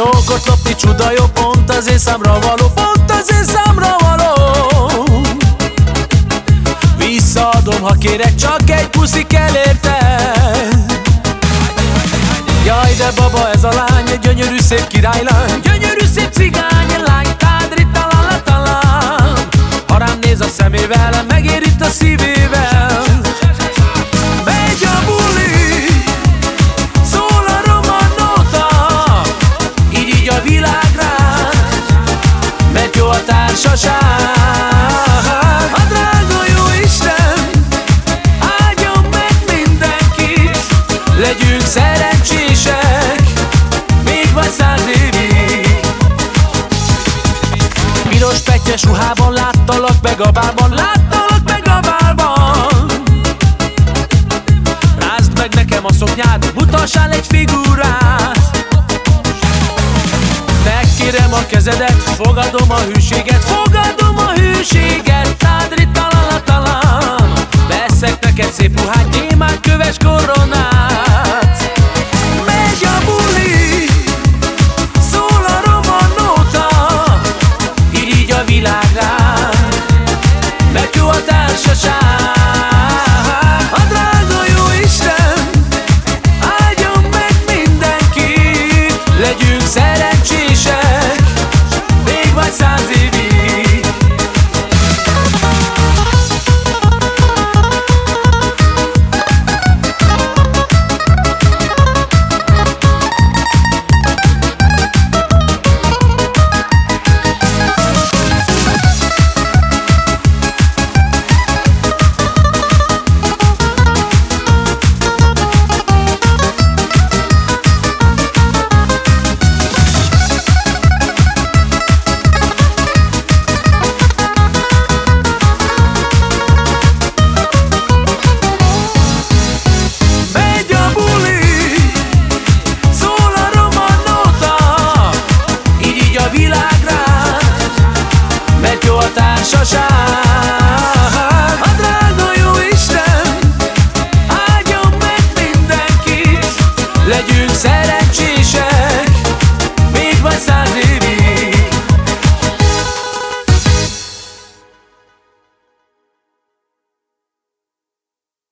Csókot lopni csuda jó, pont az én számra való Pont az én számra való. Visszaadom, ha kérek, csak egy puszi kell érte Jaj, de baba, ez a lány, egy gyönyörű szép királylány Gyönyörű szép cigány, ruhában láttalak meg a bárban. Láttalak meg a bárban. Rázd meg nekem a szoknyát, mutassál egy figurát. Megkérem a kezedet, fogadom a hűséget. Fogadom a hűséget, tádri talala talán Veszek neked szép ruhát, gyémánt köves koronát butaság A drága jó Isten Áldjon meg mindenkit! Legyünk szeretni